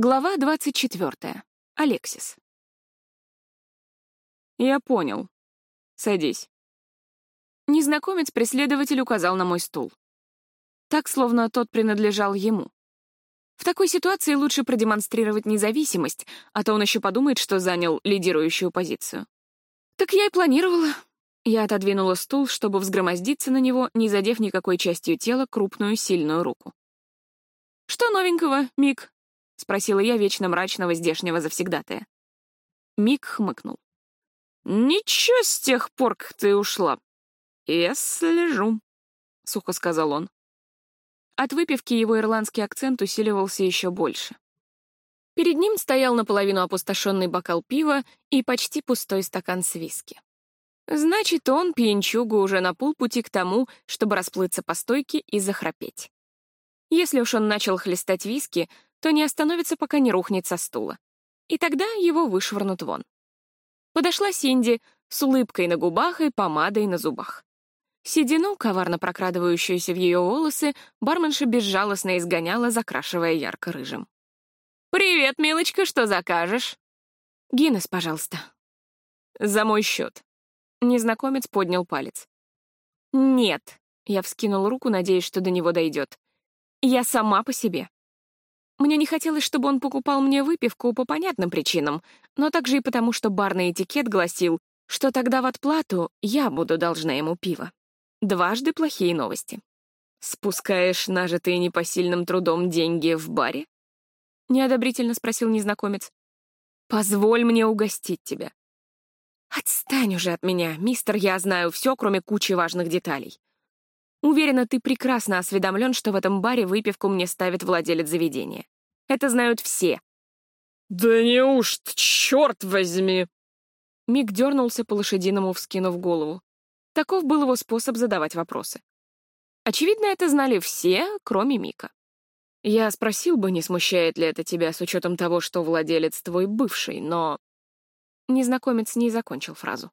Глава 24. Алексис. «Я понял. Садись». Незнакомец-преследователь указал на мой стул. Так, словно тот принадлежал ему. В такой ситуации лучше продемонстрировать независимость, а то он еще подумает, что занял лидирующую позицию. Так я и планировала. Я отодвинула стул, чтобы взгромоздиться на него, не задев никакой частью тела крупную сильную руку. «Что новенького, Мик?» — спросила я вечно мрачного здешнего завсегдатая. Мик хмыкнул. «Ничего с тех пор, как ты ушла. Я слежу», — сухо сказал он. От выпивки его ирландский акцент усиливался еще больше. Перед ним стоял наполовину опустошенный бокал пива и почти пустой стакан с виски. Значит, он, пьянчуга, уже на полпути к тому, чтобы расплыться по стойке и захрапеть. Если уж он начал хлестать виски, то не остановится, пока не рухнет со стула. И тогда его вышвырнут вон. Подошла Синди с улыбкой на губах и помадой на зубах. Седину, коварно прокрадывающуюся в ее волосы, барменша безжалостно изгоняла, закрашивая ярко-рыжим. «Привет, милочка, что закажешь?» «Гиннес, пожалуйста». «За мой счет». Незнакомец поднял палец. «Нет», — я вскинул руку, надеясь, что до него дойдет. «Я сама по себе». Мне не хотелось, чтобы он покупал мне выпивку по понятным причинам, но также и потому, что барный этикет гласил, что тогда в отплату я буду должна ему пиво. Дважды плохие новости. «Спускаешь нажитые непосильным трудом деньги в баре?» — неодобрительно спросил незнакомец. «Позволь мне угостить тебя». «Отстань уже от меня, мистер, я знаю все, кроме кучи важных деталей. Уверена, ты прекрасно осведомлен, что в этом баре выпивку мне ставит владелец заведения. Это знают все. «Да неужто, черт возьми!» Мик дернулся по-лошадиному, вскинув голову. Таков был его способ задавать вопросы. Очевидно, это знали все, кроме Мика. Я спросил бы, не смущает ли это тебя с учетом того, что владелец твой бывший, но... Незнакомец не закончил фразу.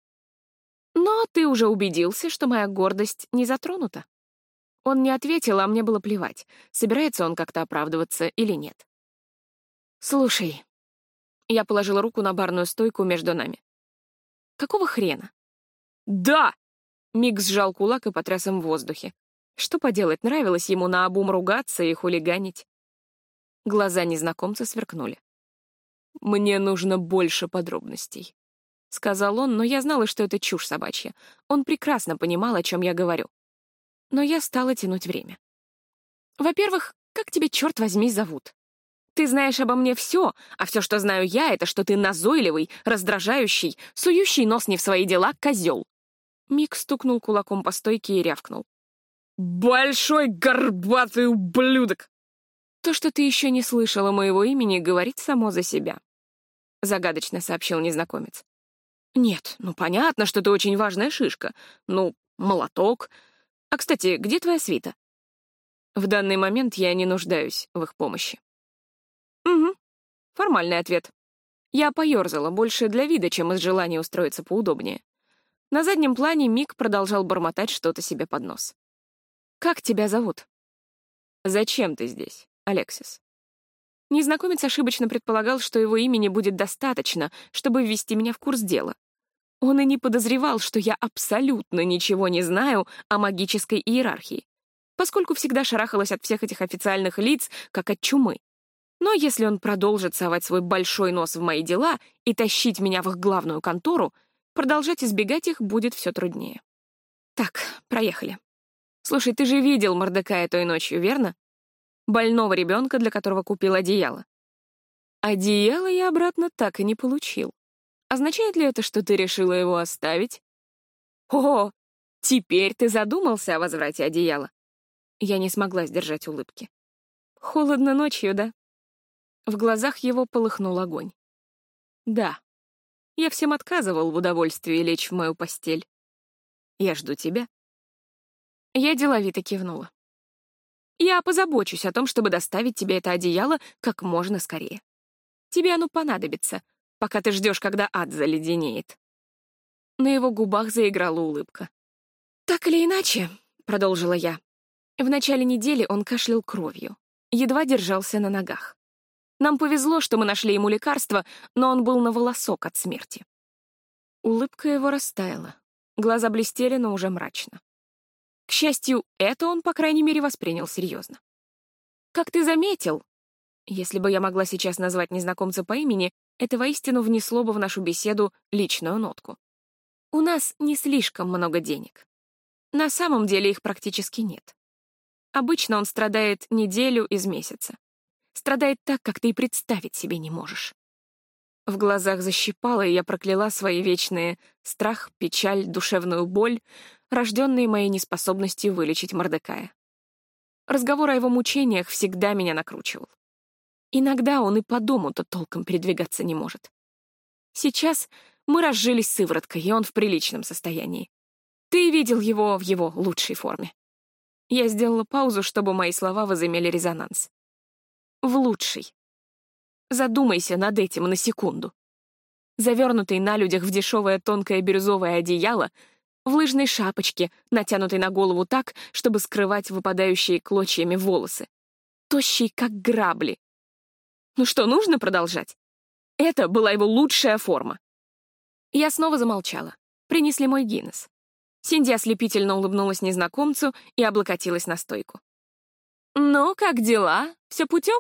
Но ты уже убедился, что моя гордость не затронута. Он не ответил, а мне было плевать, собирается он как-то оправдываться или нет. «Слушай». Я положила руку на барную стойку между нами. «Какого хрена?» «Да!» Мик сжал кулак и потряс им в воздухе. Что поделать, нравилось ему наобум ругаться и хулиганить. Глаза незнакомца сверкнули. «Мне нужно больше подробностей», — сказал он, но я знала, что это чушь собачья. Он прекрасно понимал, о чем я говорю но я стала тянуть время. Во-первых, как тебя, черт возьми, зовут? Ты знаешь обо мне все, а все, что знаю я, это что ты назойливый, раздражающий, сующий нос не в свои дела козел. Мик стукнул кулаком по стойке и рявкнул. «Большой горбатый ублюдок!» «То, что ты еще не слышала моего имени, говорит само за себя», — загадочно сообщил незнакомец. «Нет, ну понятно, что ты очень важная шишка. Ну, молоток, а, кстати, где твоя свита? В данный момент я не нуждаюсь в их помощи. Угу. Формальный ответ. Я поёрзала, больше для вида, чем из желания устроиться поудобнее. На заднем плане Мик продолжал бормотать что-то себе под нос. «Как тебя зовут?» «Зачем ты здесь, Алексис?» Незнакомец ошибочно предполагал, что его имени будет достаточно, чтобы ввести меня в курс дела. Он и не подозревал, что я абсолютно ничего не знаю о магической иерархии, поскольку всегда шарахалась от всех этих официальных лиц, как от чумы. Но если он продолжит совать свой большой нос в мои дела и тащить меня в их главную контору, продолжать избегать их будет все труднее. Так, проехали. Слушай, ты же видел Мордекая той ночью, верно? Больного ребенка, для которого купил одеяло. Одеяло я обратно так и не получил. Означает ли это, что ты решила его оставить? О, теперь ты задумался о возврате одеяла. Я не смогла сдержать улыбки. Холодно ночью, да? В глазах его полыхнул огонь. Да. Я всем отказывал в удовольствии лечь в мою постель. Я жду тебя. Я деловито кивнула. Я позабочусь о том, чтобы доставить тебе это одеяло как можно скорее. Тебе оно понадобится — пока ты ждешь, когда ад заледенеет». На его губах заиграла улыбка. «Так или иначе», — продолжила я, — в начале недели он кашлял кровью, едва держался на ногах. Нам повезло, что мы нашли ему лекарство, но он был на волосок от смерти. Улыбка его растаяла. Глаза блестели, но уже мрачно. К счастью, это он, по крайней мере, воспринял серьезно. «Как ты заметил?» Если бы я могла сейчас назвать незнакомца по имени, это воистину внесло бы в нашу беседу личную нотку. У нас не слишком много денег. На самом деле их практически нет. Обычно он страдает неделю из месяца. Страдает так, как ты и представить себе не можешь. В глазах защипало, и я прокляла свои вечные страх, печаль, душевную боль, рожденные моей неспособностью вылечить Мордекая. Разговор о его мучениях всегда меня накручивал. Иногда он и по дому-то толком передвигаться не может. Сейчас мы разжились сывороткой, и он в приличном состоянии. Ты видел его в его лучшей форме. Я сделала паузу, чтобы мои слова возымели резонанс. В лучшей. Задумайся над этим на секунду. Завернутый на людях в дешевое тонкое бирюзовое одеяло, в лыжной шапочке, натянутой на голову так, чтобы скрывать выпадающие клочьями волосы. Тощий, как грабли. Ну что, нужно продолжать? Это была его лучшая форма. Я снова замолчала. Принесли мой Гиннес. Синди ослепительно улыбнулась незнакомцу и облокотилась на стойку. «Ну, как дела? Все путем?»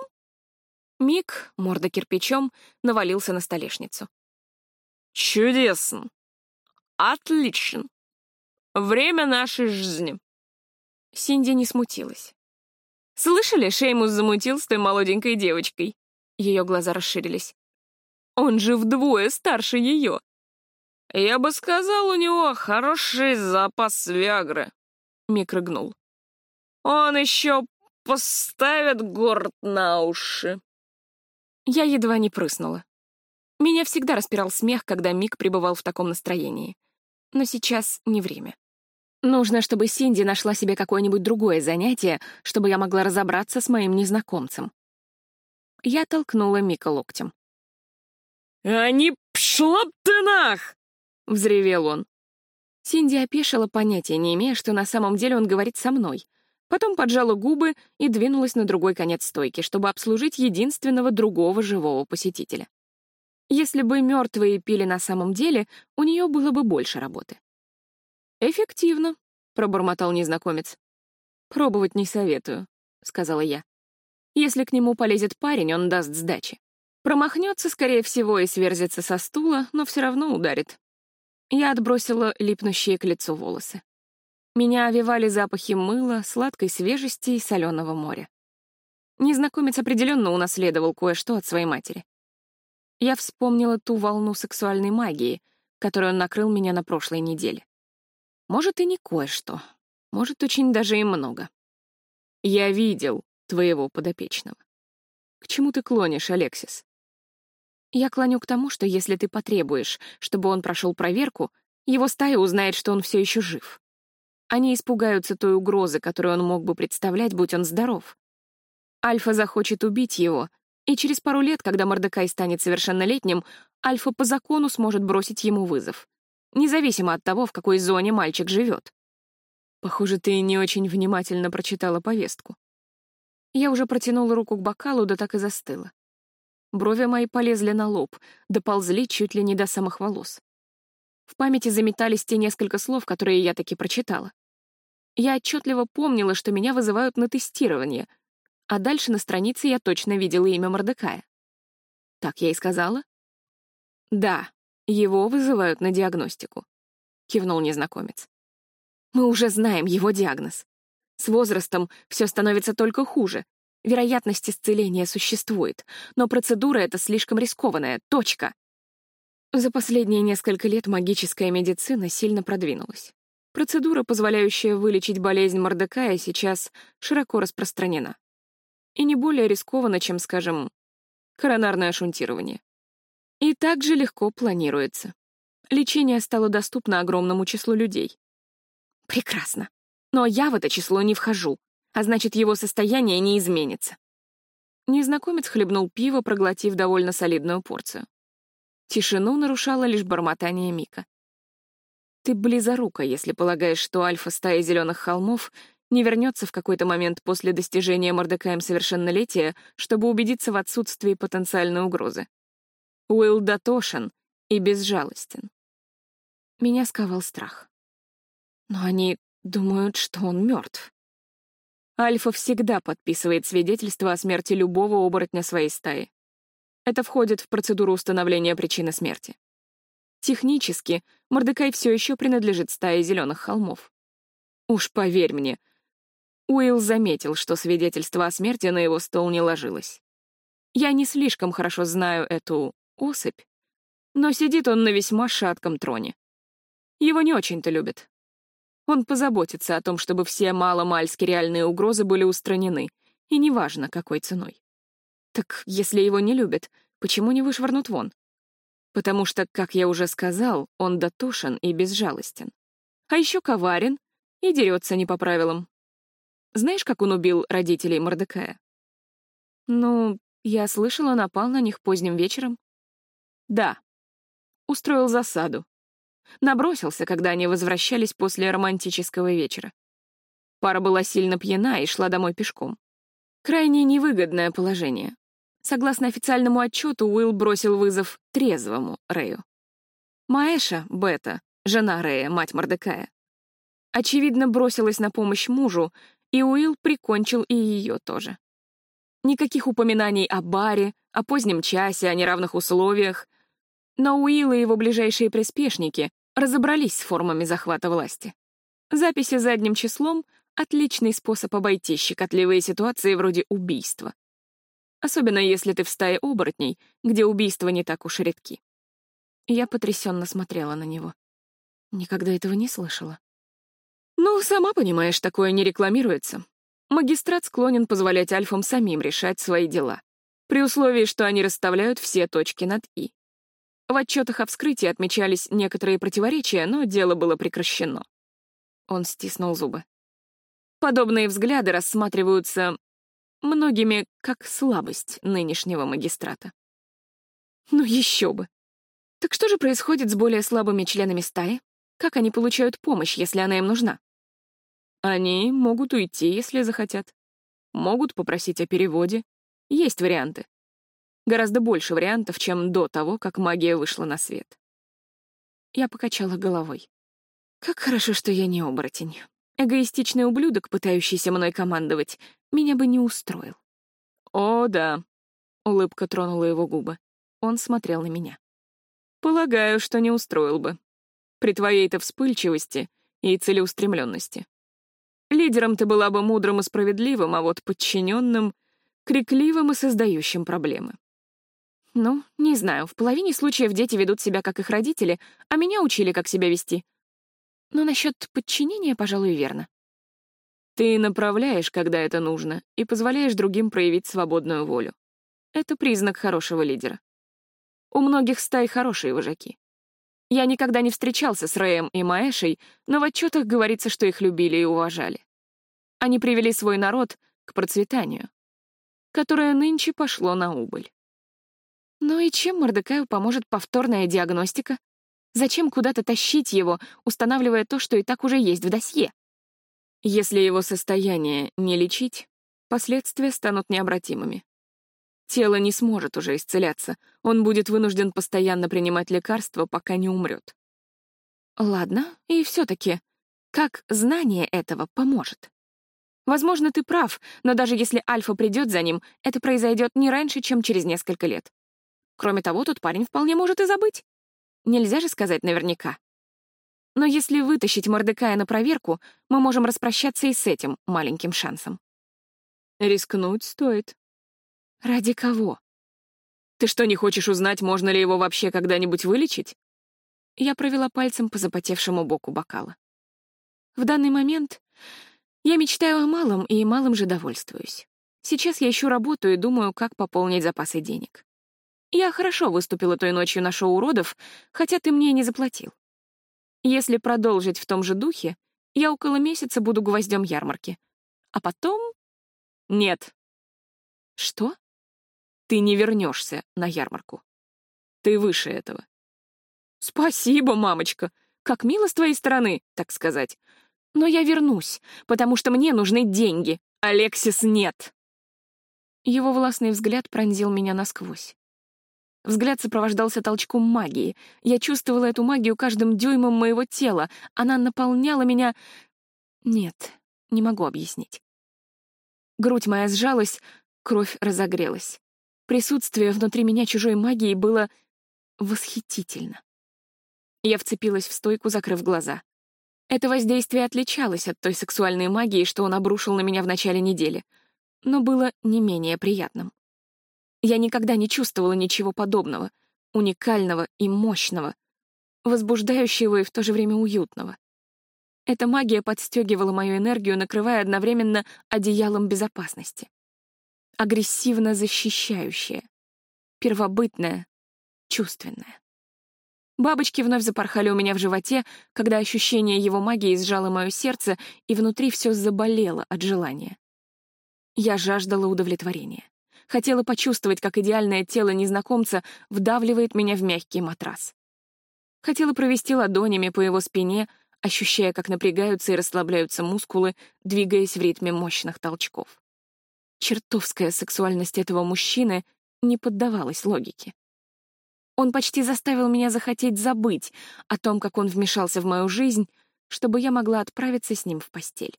Мик, морда кирпичом, навалился на столешницу. «Чудесно! Отлично! Время нашей жизни!» Синди не смутилась. «Слышали, Шеймус замутил с той молоденькой девочкой?» Ее глаза расширились. «Он же вдвое старше ее!» «Я бы сказал, у него хороший запас Виагры», — Мик рыгнул. «Он еще поставит город на уши». Я едва не прыснула. Меня всегда распирал смех, когда Мик пребывал в таком настроении. Но сейчас не время. Нужно, чтобы Синди нашла себе какое-нибудь другое занятие, чтобы я могла разобраться с моим незнакомцем. Я толкнула Мика локтем. «А не пшла ты нах!» — взревел он. Синди опешила, понятия не имея, что на самом деле он говорит со мной, Потом поджала губы и двинулась на другой конец стойки, чтобы обслужить единственного другого живого посетителя. Если бы мертвые пили на самом деле, у нее было бы больше работы. «Эффективно», — пробормотал незнакомец. «Пробовать не советую», — сказала я. «Если к нему полезет парень, он даст сдачи. Промахнется, скорее всего, и сверзится со стула, но все равно ударит». Я отбросила липнущие к лицу волосы. Меня овивали запахи мыла, сладкой свежести и соленого моря. Незнакомец определенно унаследовал кое-что от своей матери. Я вспомнила ту волну сексуальной магии, которой он накрыл меня на прошлой неделе. Может, и не кое-что. Может, очень даже и много. Я видел твоего подопечного. К чему ты клонишь, Алексис? Я клоню к тому, что если ты потребуешь, чтобы он прошел проверку, его стая узнает, что он все еще жив. Они испугаются той угрозы, которую он мог бы представлять, будь он здоров. Альфа захочет убить его, и через пару лет, когда Мордекай станет совершеннолетним, Альфа по закону сможет бросить ему вызов, независимо от того, в какой зоне мальчик живет. Похоже, ты не очень внимательно прочитала повестку. Я уже протянула руку к бокалу, да так и застыла. Брови мои полезли на лоб, доползли чуть ли не до самых волос. В памяти заметались те несколько слов, которые я таки прочитала. Я отчетливо помнила, что меня вызывают на тестирование, а дальше на странице я точно видела имя Мордекая. Так я и сказала? Да, его вызывают на диагностику, кивнул незнакомец. Мы уже знаем его диагноз. С возрастом все становится только хуже. Вероятность исцеления существует, но процедура эта слишком рискованная. Точка. За последние несколько лет магическая медицина сильно продвинулась. Процедура, позволяющая вылечить болезнь Мордекая, сейчас широко распространена. И не более рискованно, чем, скажем, коронарное шунтирование. И также легко планируется. Лечение стало доступно огромному числу людей. Прекрасно. Но я в это число не вхожу, а значит, его состояние не изменится. Незнакомец хлебнул пиво, проглотив довольно солидную порцию. Тишину нарушало лишь бормотание Мика. «Ты близорука, если полагаешь, что альфа стаи зеленых холмов Не вернется в какой-то момент после достижения Мордекаем совершеннолетия, чтобы убедиться в отсутствии потенциальной угрозы. Уилл дотошен и безжалостен. Меня сковал страх. Но они думают, что он мертв. Альфа всегда подписывает свидетельство о смерти любого оборотня своей стаи. Это входит в процедуру установления причины смерти. Технически, Мордекай все еще принадлежит стае зеленых холмов. Уж поверь мне, Уилл заметил, что свидетельство о смерти на его стол не ложилось. Я не слишком хорошо знаю эту особь, но сидит он на весьма шатком троне. Его не очень-то любят. Он позаботится о том, чтобы все маломальски реальные угрозы были устранены, и неважно, какой ценой. Так если его не любят, почему не вышвырнут вон? Потому что, как я уже сказал, он дотошен и безжалостен. А еще коварен и дерется не по правилам. Знаешь, как он убил родителей Мордекая? Ну, я слышала, напал на них поздним вечером. Да. Устроил засаду. Набросился, когда они возвращались после романтического вечера. Пара была сильно пьяна и шла домой пешком. Крайне невыгодное положение. Согласно официальному отчету, Уилл бросил вызов трезвому Рэю. Маэша, Бета, жена Рэя, мать Мордекая, очевидно, бросилась на помощь мужу, и Уилл прикончил и ее тоже. Никаких упоминаний о баре, о позднем часе, о неравных условиях. Но Уилл и его ближайшие приспешники разобрались с формами захвата власти. Записи задним числом — отличный способ обойти щекотливые ситуации вроде убийства особенно если ты в стае оборотней, где убийства не так уж редки. Я потрясенно смотрела на него. Никогда этого не слышала. Ну, сама понимаешь, такое не рекламируется. Магистрат склонен позволять альфам самим решать свои дела, при условии, что они расставляют все точки над «и». В отчетах о вскрытии отмечались некоторые противоречия, но дело было прекращено. Он стиснул зубы. Подобные взгляды рассматриваются многими как слабость нынешнего магистрата. Ну еще бы. Так что же происходит с более слабыми членами стаи? Как они получают помощь, если она им нужна? Они могут уйти, если захотят. Могут попросить о переводе. Есть варианты. Гораздо больше вариантов, чем до того, как магия вышла на свет. Я покачала головой. Как хорошо, что я не оборотень. Эгоистичный ублюдок, пытающийся мной командовать, меня бы не устроил. «О, да», — улыбка тронула его губы. Он смотрел на меня. «Полагаю, что не устроил бы. При твоей-то вспыльчивости и целеустремленности. Лидером ты была бы мудрым и справедливым, а вот подчиненным — крикливым и создающим проблемы. Ну, не знаю, в половине случаев дети ведут себя как их родители, а меня учили, как себя вести. Но насчет подчинения, пожалуй, верно. Ты направляешь, когда это нужно, и позволяешь другим проявить свободную волю. Это признак хорошего лидера. У многих стай хорошие вожаки. Я никогда не встречался с Рэем и Маэшей, но в отчетах говорится, что их любили и уважали. Они привели свой народ к процветанию, которое нынче пошло на убыль. Ну и чем Мордекаю поможет повторная диагностика? Зачем куда-то тащить его, устанавливая то, что и так уже есть в досье? Если его состояние не лечить, последствия станут необратимыми. Тело не сможет уже исцеляться, он будет вынужден постоянно принимать лекарства, пока не умрет. Ладно, и все-таки, как знание этого поможет? Возможно, ты прав, но даже если Альфа придет за ним, это произойдет не раньше, чем через несколько лет. Кроме того, тот парень вполне может и забыть. Нельзя же сказать наверняка. Но если вытащить Мордекая на проверку, мы можем распрощаться и с этим маленьким шансом. Рискнуть стоит. Ради кого? Ты что, не хочешь узнать, можно ли его вообще когда-нибудь вылечить? Я провела пальцем по запотевшему боку бокала. В данный момент я мечтаю о малом и малым же довольствуюсь. Сейчас я ищу работу и думаю, как пополнить запасы денег. Я хорошо выступила той ночью на шоу уродов, хотя ты мне не заплатил. Если продолжить в том же духе, я около месяца буду гвоздем ярмарки. А потом... Нет. Что? Ты не вернешься на ярмарку. Ты выше этого. Спасибо, мамочка. Как мило с твоей стороны, так сказать. Но я вернусь, потому что мне нужны деньги. Алексис нет. Его властный взгляд пронзил меня насквозь. Взгляд сопровождался толчком магии. Я чувствовала эту магию каждым дюймом моего тела. Она наполняла меня... Нет, не могу объяснить. Грудь моя сжалась, кровь разогрелась. Присутствие внутри меня чужой магии было восхитительно. Я вцепилась в стойку, закрыв глаза. Это воздействие отличалось от той сексуальной магии, что он обрушил на меня в начале недели, но было не менее приятным. Я никогда не чувствовала ничего подобного, уникального и мощного, возбуждающего и в то же время уютного. Эта магия подстегивала мою энергию, накрывая одновременно одеялом безопасности. Агрессивно защищающая, первобытная, чувственная. Бабочки вновь запорхали у меня в животе, когда ощущение его магии сжало мое сердце, и внутри все заболело от желания. Я жаждала удовлетворения. Хотела почувствовать, как идеальное тело незнакомца вдавливает меня в мягкий матрас. Хотела провести ладонями по его спине, ощущая, как напрягаются и расслабляются мускулы, двигаясь в ритме мощных толчков. Чертовская сексуальность этого мужчины не поддавалась логике. Он почти заставил меня захотеть забыть о том, как он вмешался в мою жизнь, чтобы я могла отправиться с ним в постель.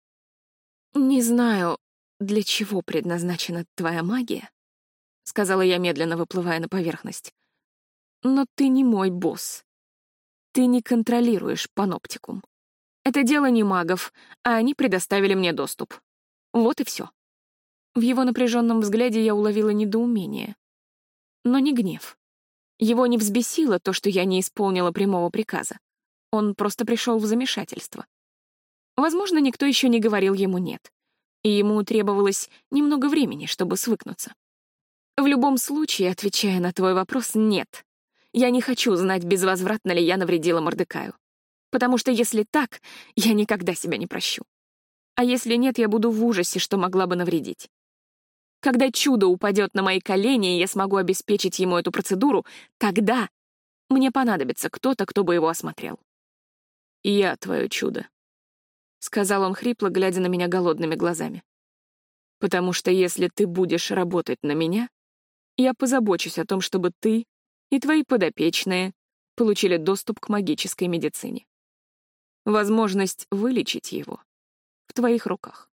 Не знаю, для чего предназначена твоя магия, — сказала я, медленно выплывая на поверхность. «Но ты не мой босс. Ты не контролируешь паноптикум. Это дело не магов, а они предоставили мне доступ. Вот и все». В его напряженном взгляде я уловила недоумение. Но не гнев. Его не взбесило то, что я не исполнила прямого приказа. Он просто пришел в замешательство. Возможно, никто еще не говорил ему «нет», и ему требовалось немного времени, чтобы свыкнуться. В любом случае, отвечая на твой вопрос, нет. Я не хочу знать, безвозвратно ли я навредила Мордекаю. Потому что если так, я никогда себя не прощу. А если нет, я буду в ужасе, что могла бы навредить. Когда чудо упадет на мои колени, и я смогу обеспечить ему эту процедуру, тогда мне понадобится кто-то, кто бы его осмотрел. «Я твое чудо», — сказал он хрипло, глядя на меня голодными глазами. «Потому что если ты будешь работать на меня, я позабочусь о том, чтобы ты и твои подопечные получили доступ к магической медицине. Возможность вылечить его в твоих руках.